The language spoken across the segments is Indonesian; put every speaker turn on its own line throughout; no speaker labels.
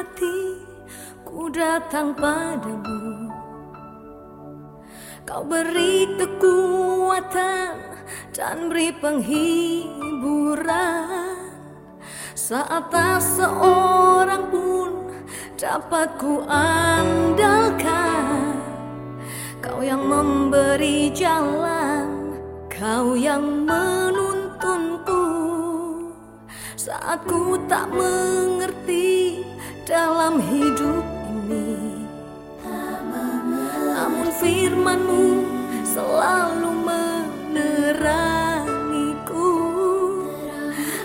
hati ku datang padamu. Kau beri kekuatan dan beri penghiburan. Saat tak seorang pun dapat ku andalkan. Kau yang memberi jalan Kau yang menuntunku. Saat ku tak mengerti dalam hidup ini. Namun firmanmu selalu menerangiku.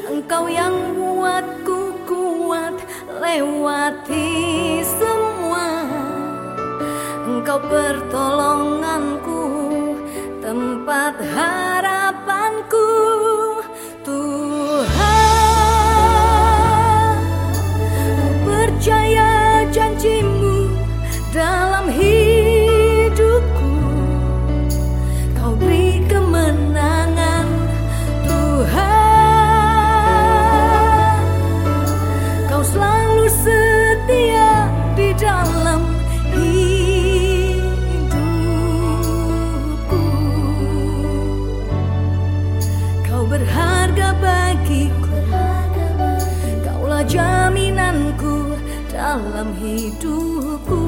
Engkau yang buatku kuat lewati semua. Engkau pertolonganku tempat harapanku dalam hidupku